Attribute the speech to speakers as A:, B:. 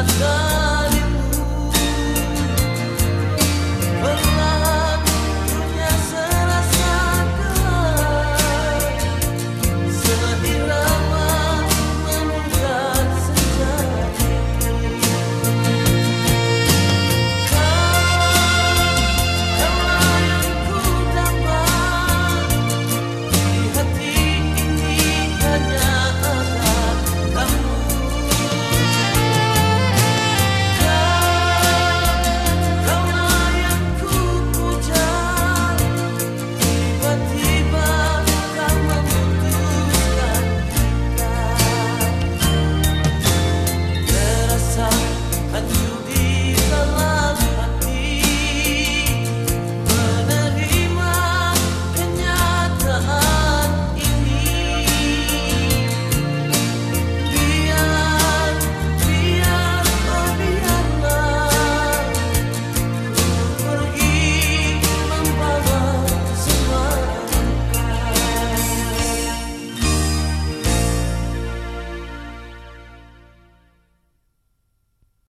A: love.